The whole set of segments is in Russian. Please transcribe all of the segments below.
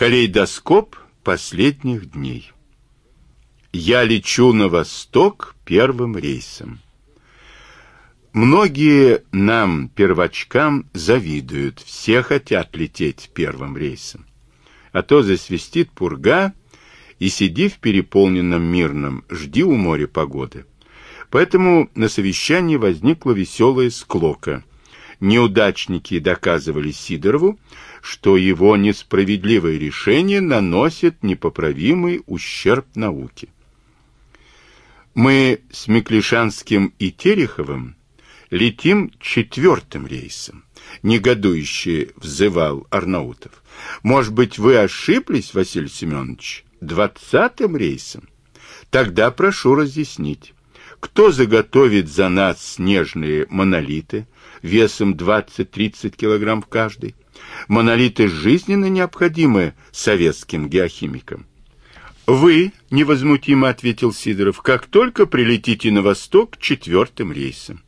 Калейдоскоп последних дней. Я лечу на восток первым рейсом. Многие нам, первочкам, завидуют, все хотят лететь первым рейсом. А то засвистит пурга, и сиди в переполненном мирном, жди у моря погоды. Поэтому на совещании возникла веселая склока. Неудачники доказывали Сидорову, что его несправедливое решение наносит непоправимый ущерб науке. Мы с Миклишанским и Тереховым летим четвертым рейсом, негодующе взывал Арнаутов. Может быть, вы ошиблись, Василий Семенович, двадцатым рейсом? Тогда прошу разъяснить. Кто заготовит за нас снежные монолиты весом 20-30 килограмм в каждый? Монолиты жизненно необходимы советским геохимикам. Вы, невозмутимо ответил Сидоров, как только прилетите на восток четвертым рейсом.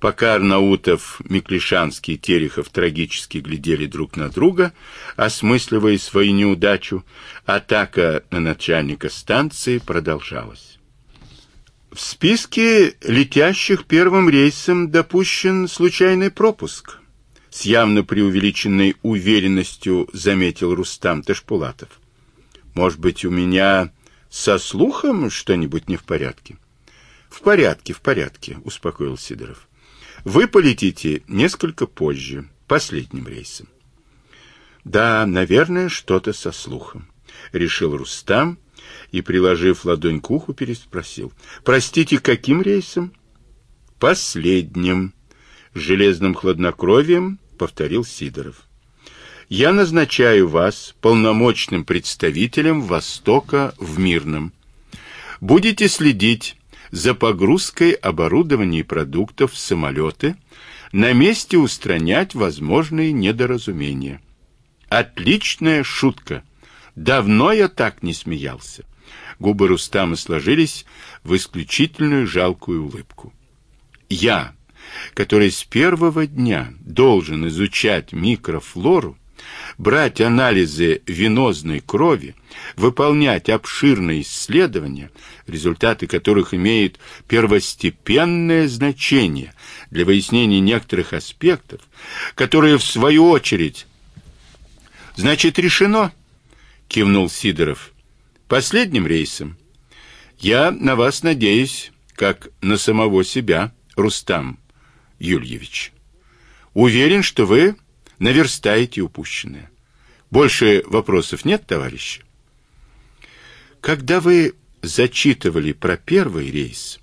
Пока Арнаутов, Миклишанский и Терехов трагически глядели друг на друга, осмысливая свою неудачу, атака на начальника станции продолжалась. В списке летящих первым рейсом допущен случайный пропуск. С явно преувеличенной уверенностью заметил Рустам Ташпулатов. Может быть, у меня со слухом что-нибудь не в порядке? В порядке, в порядке, успокоил Сидоров. Вы полетите несколько позже, последним рейсом. Да, наверное, что-то со слухом, решил Рустам и, приложив ладонь к уху, переспросил. Простите, каким рейсом? Последним. С железным хладнокровием повторил Сидоров. Я назначаю вас полномочным представителем Востока в Мирном. Будете следить за погрузкой оборудования и продуктов в самолеты, на месте устранять возможные недоразумения. Отличная шутка. Давно я так не смеялся. Губы Рустама сложились в исключительную жалкую улыбку. Я, который с первого дня должен изучать микрофлору, брать анализы венозной крови, выполнять обширные исследования, результаты которых имеют первостепенное значение для выяснения некоторых аспектов, которые в свою очередь Значит, решено, кивнул Сидоров. Последним рейсом. Я на вас надеюсь, как на самого себя, Рустам Юльевич. Уверен, что вы наверстаете упущенное. Больше вопросов нет, товарищи? Когда вы зачитывали про первый рейс,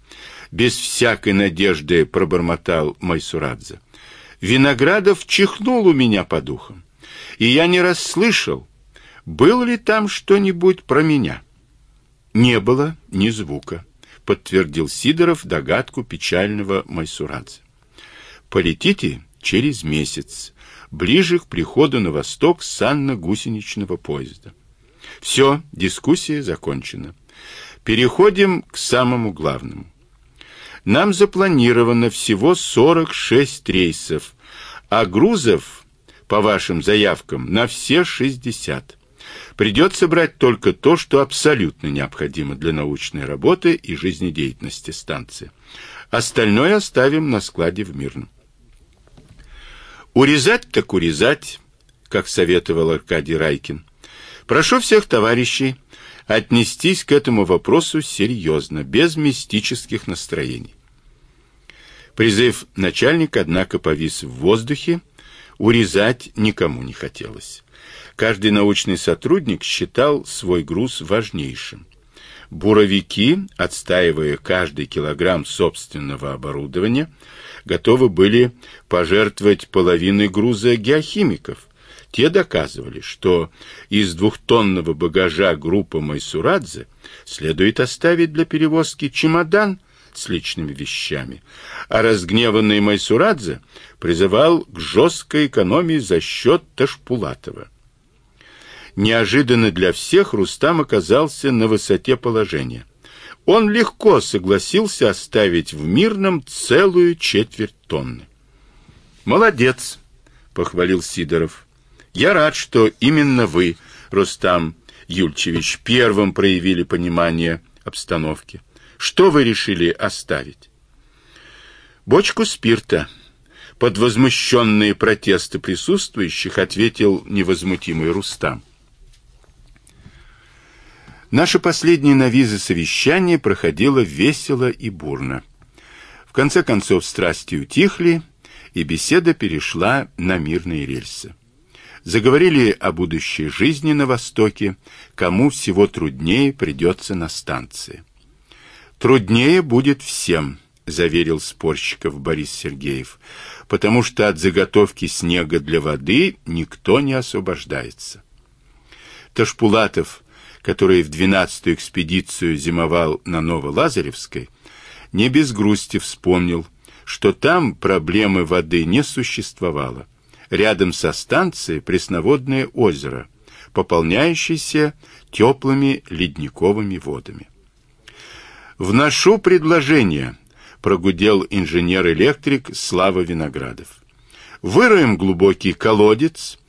без всякой надежды пробормотал Майсурадзе. Виноградов чихнул у меня по духам, и я не расслышал, было ли там что-нибудь про меня. Не было ни звука, подтвердил Сидоров догадку печального Майсурадзе. Полетите через месяц, ближе к приходу на восток санно-гусеничного поезда. Все, дискуссия закончена. Переходим к самому главному. Нам запланировано всего 46 рейсов, а грузов, по вашим заявкам, на все 60. Придется брать только то, что абсолютно необходимо для научной работы и жизнедеятельности станции. Остальное оставим на складе в Мирном. Урезать так урезать, как советовал Аркадий Райкин. Прошу всех товарищей отнестись к этому вопросу серьезно, без мистических настроений. Призыв начальника, однако, повис в воздухе, урезать никому не хотелось. Каждый научный сотрудник считал свой груз важнейшим. Буровики, отстаивая каждый килограмм собственного оборудования, готовы были пожертвовать половиной груза геохимиков. Те доказывали, что из двухтонного багажа группы Майсурадзе следует оставить для перевозки чемодан с личными вещами, а разгневанный Майсурадзе призывал к жесткой экономии за счет Ташпулатова. Неожиданно для всех Рустам оказался на высоте положения. Он легко согласился оставить в Мирном целую четверть тонны. «Молодец!» — похвалил Сидоров. «Я рад, что именно вы Рустам Юльчевич, первым проявили понимание обстановки. Что вы решили оставить? Бочку спирта. Под возмущенные протесты присутствующих ответил невозмутимый Рустам. Наше последнее на визы совещание проходило весело и бурно. В конце концов страсти утихли, и беседа перешла на мирные рельсы. Заговорили о будущей жизни на Востоке, кому всего труднее придется на станции. Труднее будет всем, заверил спорщиков Борис Сергеев, потому что от заготовки снега для воды никто не освобождается. Ташпулатов, который в двенадцатую экспедицию зимовал на Новолазаревской, не без грусти вспомнил, что там проблемы воды не существовало. Рядом со станцией пресноводное озеро, пополняющееся теплыми ледниковыми водами. Вношу предложение, прогудел инженер-электрик Слава Виноградов. Выроем глубокий колодец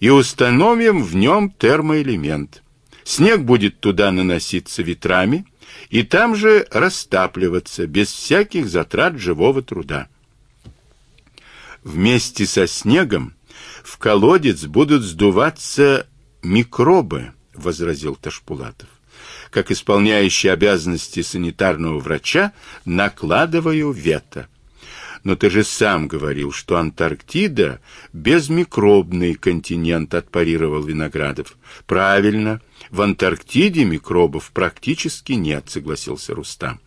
и установим в нем термоэлемент. Снег будет туда наноситься ветрами и там же растапливаться без всяких затрат живого труда. Вместе со снегом в колодец будут сдуваться микробы, возразил Ташпулатов. Как исполняющий обязанности санитарного врача, накладываю вето. Но ты же сам говорил, что Антарктида безмикробный континент, отпарировал Виноградов. Правильно. В Антарктиде микробов практически нет, согласился Рустам.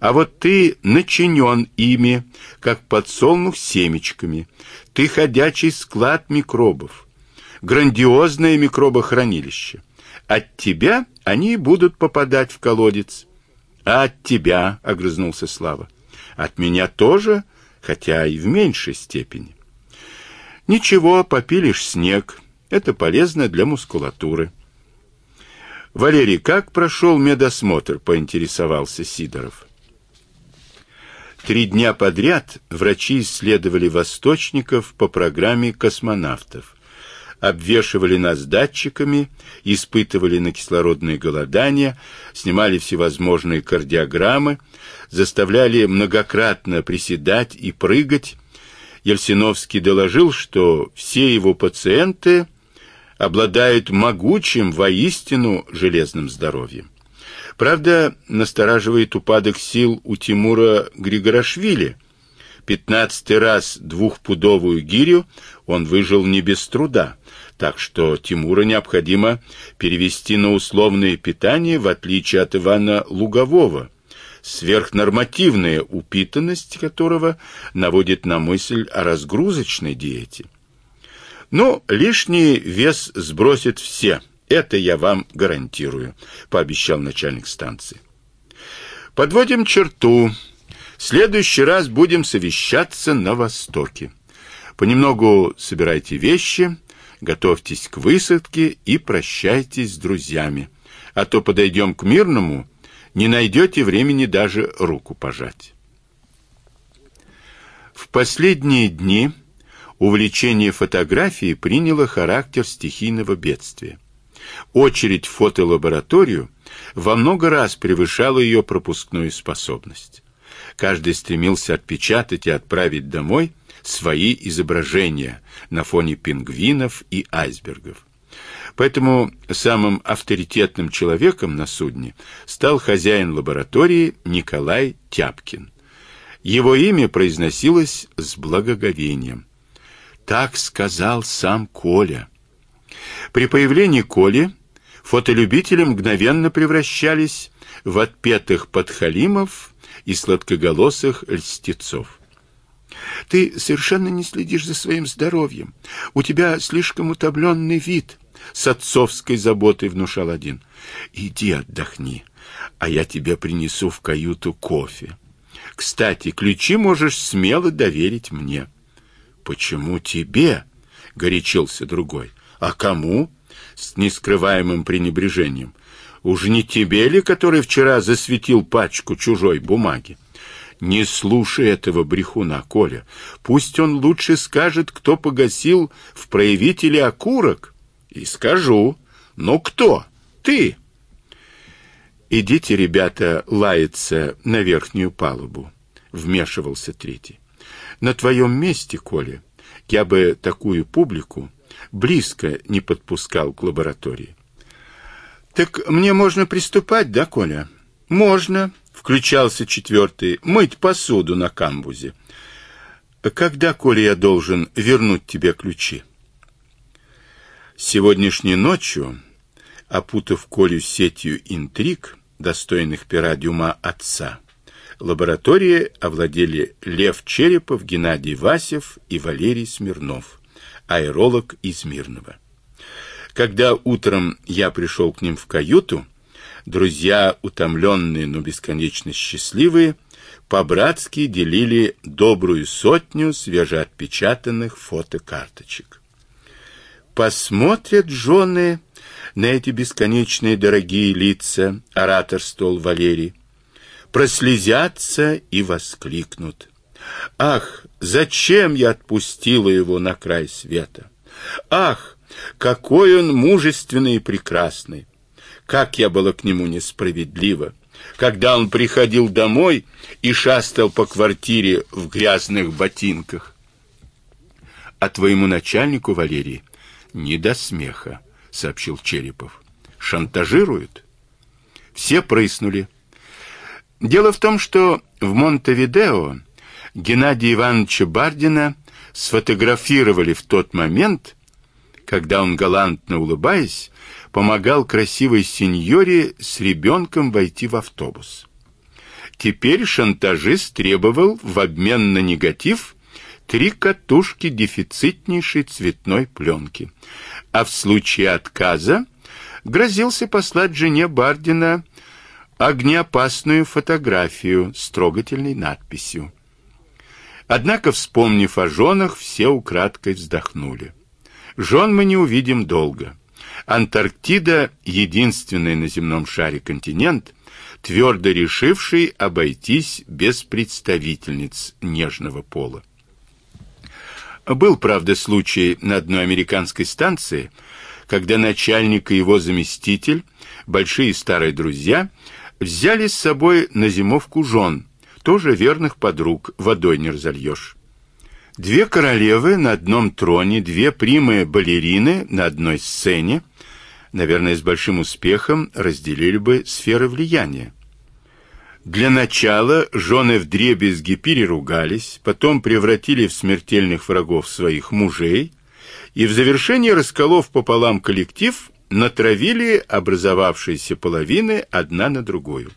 А вот ты начинен ими, как подсолнух семечками. Ты ходячий склад микробов, грандиозное микробохранилище. От тебя они будут попадать в колодец. А от тебя, огрызнулся Слава. От меня тоже, хотя и в меньшей степени. Ничего, попилишь снег. Это полезно для мускулатуры. Валерий, как прошел медосмотр, поинтересовался Сидоров. Три дня подряд врачи исследовали восточников по программе космонавтов. Обвешивали нас датчиками, испытывали на кислородное голодание, снимали всевозможные кардиограммы, заставляли многократно приседать и прыгать. Ельсиновский доложил, что все его пациенты обладают могучим воистину железным здоровьем. Правда, настораживает упадок сил у Тимура Григорашвили. Пятнадцатый раз двухпудовую гирю он выжил не без труда, так что Тимура необходимо перевести на условное питание, в отличие от Ивана Лугового, сверхнормативная упитанность которого наводит на мысль о разгрузочной диете. Но лишний вес сбросит все. Это я вам гарантирую, пообещал начальник станции. Подводим черту. Следующий раз будем совещаться на востоке. Понемногу собирайте вещи, готовьтесь к высадке и прощайтесь с друзьями, а то подойдем к мирному, не найдете времени даже руку пожать. В последние дни увлечение фотографией приняло характер стихийного бедствия. Очередь в фотолабораторию во много раз превышала ее пропускную способность. Каждый стремился отпечатать и отправить домой свои изображения на фоне пингвинов и айсбергов. Поэтому самым авторитетным человеком на судне стал хозяин лаборатории Николай Тяпкин. Его имя произносилось с благоговением. Так сказал сам Коля. При появлении Коли фотолюбители мгновенно превращались в отпетых подхалимов и сладкоголосых льстецов. Ты совершенно не следишь за своим здоровьем. У тебя слишком утомленный вид, с отцовской заботой внушал один. Иди отдохни, а я тебе принесу в каюту кофе. Кстати, ключи можешь смело доверить мне. Почему тебе? горячился другой. А кому? С нескрываемым пренебрежением. Уж не тебе ли, который вчера засветил пачку чужой бумаги? Не слушай этого брехуна, Коля. Пусть он лучше скажет, кто погасил в проявителе окурок. И скажу. Ну кто? Ты. Идите, ребята, лаяться на верхнюю палубу, вмешивался третий. На твоем месте, Коля, я бы такую публику близко не подпускал к лаборатории. Так мне можно приступать, да, Коля? Можно, включался четвертый, мыть посуду на камбузе. Когда, Коля, я должен вернуть тебе ключи? Сегодняшней ночью, опутав Колю сетью интриг, достойных пера Дюма отца, лаборатории овладели Лев Черепов, Геннадий Васев и Валерий Смирнов, аэролог из Мирного. Когда утром я пришел к ним в каюту, друзья, утомленные, но бесконечно счастливые, по-братски делили добрую сотню свежеотпечатанных фотокарточек. Посмотрят жены на эти бесконечные дорогие лица, ораторствовал Валерий, прослезятся и воскликнут. Ах, зачем я отпустила его на край света? Ах, какой он мужественный и прекрасный! Как я была к нему несправедлива! когда он приходил домой и шастал по квартире в грязных ботинках. А твоему начальнику, Валерий, не до смеха, сообщил Черепов. Шантажируют? Все прыснули. Дело в том, что в Монтевидео Геннадия Ивановича Бардина сфотографировали в тот момент, когда он галантно улыбаясь помогал красивой сеньоре с ребенком войти в автобус. Теперь шантажист требовал в обмен на негатив три катушки дефицитнейшей цветной пленки, а в случае отказа грозился послать жене Бардина огнеопасную фотографию с трогательной надписью. Однако, вспомнив о женах, все украдкой вздохнули. Жен мы не увидим долго. Антарктида — единственный на земном шаре континент, твердо решивший обойтись без представительниц нежного пола. Был, правда, случай на одной американской станции, когда начальник и его заместитель, большие старые друзья, взяли с собой на зимовку жен, тоже верных подруг, водой не разольешь. Две королевы на одном троне, две примые балерины на одной сцене, наверное, с большим успехом разделили бы сферы влияния. Для начала жены вдребезги переругались, потом превратили в смертельных врагов своих мужей и в завершение расколов пополам коллектив натравили образовавшиеся половины одна на другую.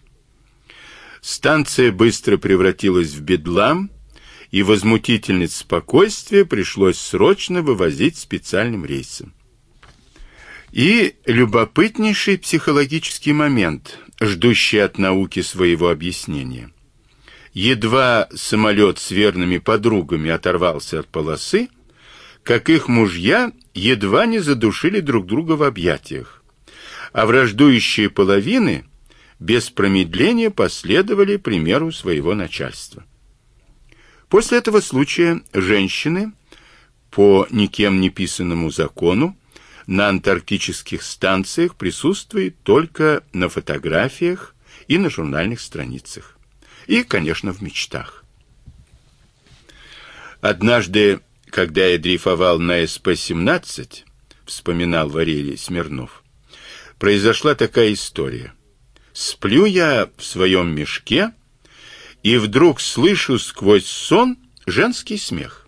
Станция быстро превратилась в бедлам, и возмутительниц спокойствия пришлось срочно вывозить специальным рейсом. И любопытнейший психологический момент, ждущий от науки своего объяснения. Едва самолет с верными подругами оторвался от полосы, как их мужья едва не задушили друг друга в объятиях, а враждующие половины без промедления последовали примеру своего начальства. После этого случая женщины по никем не писанному закону на антарктических станциях присутствуют только на фотографиях и на журнальных страницах. И, конечно, в мечтах. Однажды, когда я дрейфовал на СП-17, вспоминал Валерий Смирнов, произошла такая история. Сплю я в своем мешке, и вдруг слышу сквозь сон женский смех.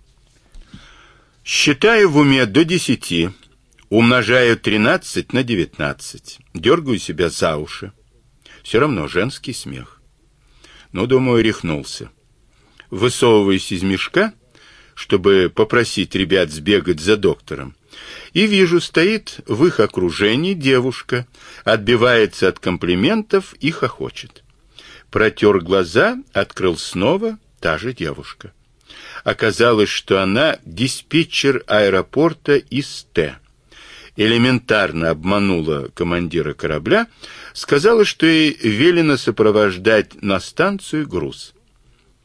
Считаю в уме до десяти, умножаю тринадцать на девятнадцать, дергаю себя за уши. Все равно женский смех. Но, думаю, рехнулся. Высовываюсь из мешка, чтобы попросить ребят сбегать за доктором, и вижу, стоит в их окружении девушка, отбивается от комплиментов и хохочет. Протер глаза, открыл снова та же девушка. Оказалось, что она диспетчер аэропорта из Т. Элементарно обманула командира корабля, сказала, что ей велено сопровождать на станцию груз.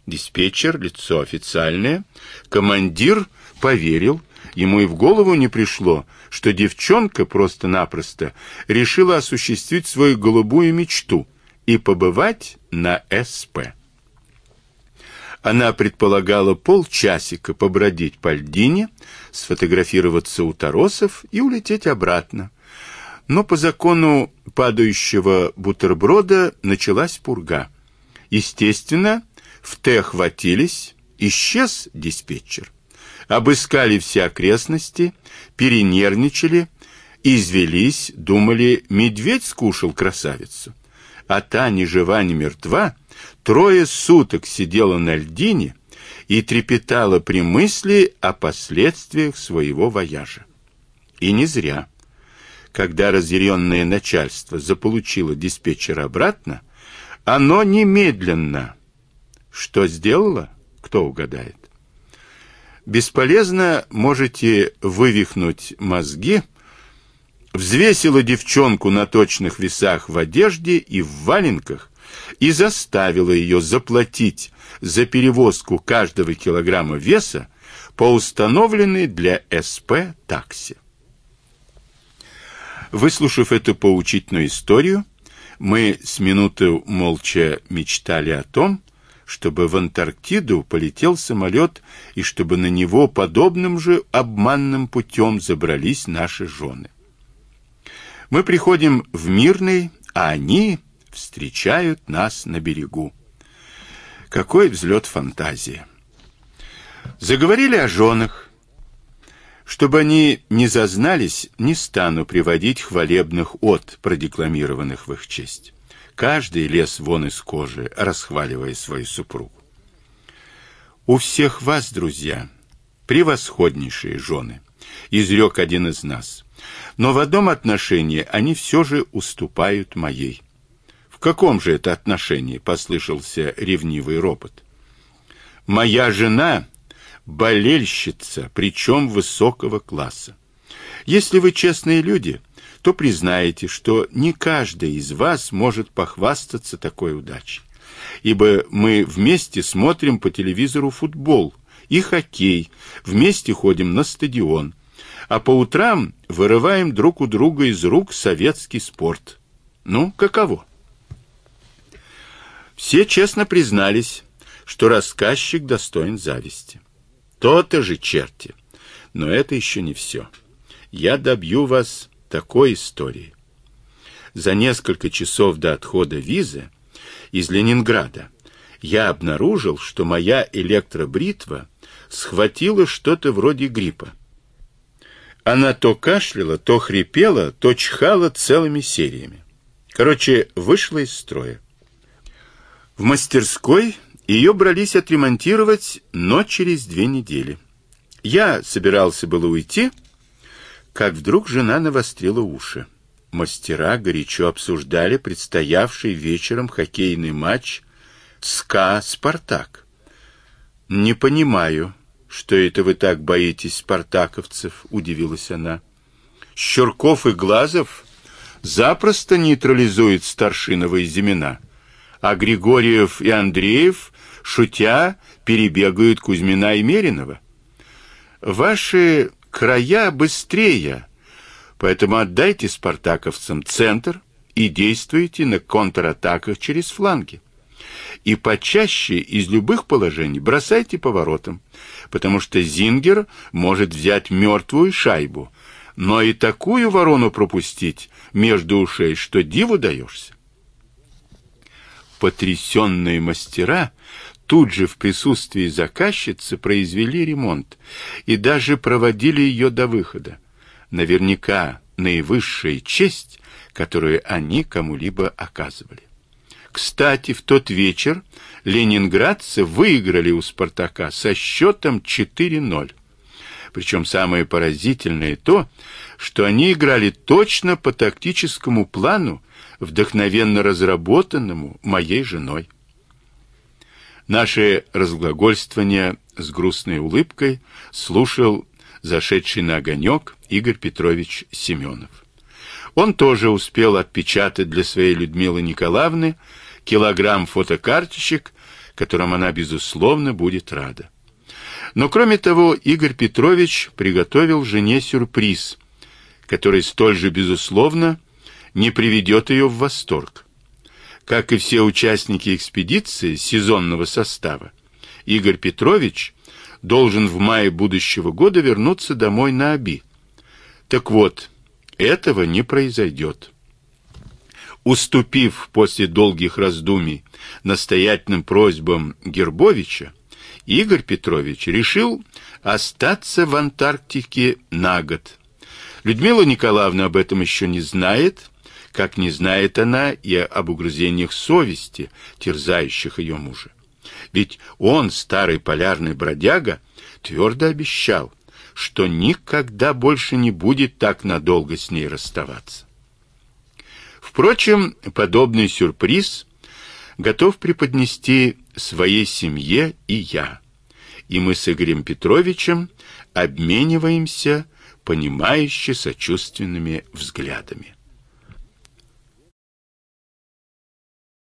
Диспетчер, лицо официальное, командир поверил, Ему и в голову не пришло, что девчонка просто-напросто решила осуществить свою голубую мечту и побывать на СП. Она предполагала полчасика побродить по льдине, сфотографироваться у торосов и улететь обратно. Но по закону падающего бутерброда началась пурга. Естественно, в Т хватились, исчез диспетчер. Обыскали все окрестности, перенервничали, извелись, думали, медведь скушал красавицу. А та ни жива, ни мертва, трое суток сидела на льдине и трепетала при мысли о последствиях своего вояжа. И не зря. Когда разъяренное начальство заполучило диспетчера обратно, оно немедленно что сделало, кто угадает. Бесполезно можете вывихнуть мозги, взвесила девчонку на точных весах в одежде и в валенках и заставила ее заплатить за перевозку каждого килограмма веса по установленной для СП таксе. Выслушав эту поучительную историю, мы с минуты молча мечтали о том, чтобы в Антарктиду полетел самолет и чтобы на него подобным же обманным путем забрались наши жены. Мы приходим в Мирный, а они встречают нас на берегу. Какой взлет фантазии! Заговорили о женах. Чтобы они не зазнались, не стану приводить хвалебных от, продекламированных в их честь. Каждый лез вон из кожи, расхваливая свою супругу. У всех вас, друзья, превосходнейшие жены, изрек один из нас. Но в одном отношении они все же уступают моей. В каком же это отношении, послышался ревнивый ропот. Моя жена болельщица, причем высокого класса. Если вы честные люди, то признаете, что не каждый из вас может похвастаться такой удачей. Ибо мы вместе смотрим по телевизору футбол и хоккей, вместе ходим на стадион, а по утрам вырываем друг у друга из рук советский спорт. Ну, каково? Все честно признались, что рассказчик достоин зависти. То-то же черти. Но это еще не все. Я добью вас такой истории. За несколько часов до отхода визы из Ленинграда я обнаружил, что моя электробритва схватила что-то вроде гриппа. Она то кашляла, то хрипела, то чихала целыми сериями. Короче, вышла из строя. В мастерской ее брались отремонтировать, но через две недели. Я собирался было уйти, как вдруг жена навострила уши. Мастера горячо обсуждали предстоявший вечером хоккейный матч СКА «Спартак». «Не понимаю, что это вы так боитесь спартаковцев», — удивилась она. «Щурков и Глазов запросто нейтрализуют Старшинова и Зимина, а Григорьев и Андреев, шутя, перебегают Кузьмина и Меринова. Ваши края быстрее, поэтому отдайте спартаковцам центр и действуйте на контратаках через фланги. И почаще из любых положений бросайте поворотом, потому что Зингер может взять мертвую шайбу, но и такую ворону пропустить между ушей, что диву даешься. Потрясенные мастера тут же в присутствии заказчицы произвели ремонт и даже проводили ее до выхода. Наверняка наивысшая честь, которую они кому-либо оказывали. Кстати, в тот вечер ленинградцы выиграли у Спартака со счетом 4:0. Причем самое поразительное то, что они играли точно по тактическому плану, вдохновенно разработанному моей женой. Наше разглагольствование с грустной улыбкой слушал зашедший на огонек Игорь Петрович Семенов. Он тоже успел отпечатать для своей Людмилы Николаевны килограмм фотокарточек, которым она безусловно будет рада. Но кроме того, Игорь Петрович приготовил жене сюрприз, который столь же безусловно не приведет ее в восторг. Как и все участники экспедиции сезонного состава, Игорь Петрович должен в мае будущего года вернуться домой на Оби. Так вот, этого не произойдет. Уступив после долгих раздумий настоятельным просьбам Гербовича, Игорь Петрович решил остаться в Антарктике на год. Людмила Николаевна об этом еще не знает, как не знает она и об угрызениях совести, терзающих ее мужа. Ведь он, старый полярный бродяга, твердо обещал, что никогда больше не будет так надолго с ней расставаться. Впрочем, подобный сюрприз готов преподнести своей семье и я. И мы с Игорем Петровичем обмениваемся понимающе сочувственными взглядами.